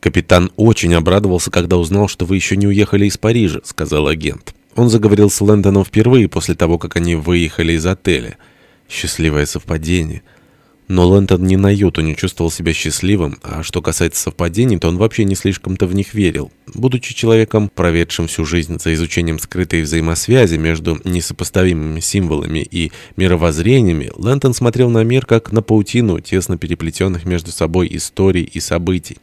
«Капитан очень обрадовался, когда узнал, что вы еще не уехали из Парижа», — сказал агент. Он заговорил с Лэндоном впервые после того, как они выехали из отеля. Счастливое совпадение. Но Лэндон ни на йоту не чувствовал себя счастливым, а что касается совпадений, то он вообще не слишком-то в них верил. Будучи человеком, проведшим всю жизнь за изучением скрытой взаимосвязи между несопоставимыми символами и мировоззрениями, Лэндон смотрел на мир как на паутину тесно переплетенных между собой историй и событий.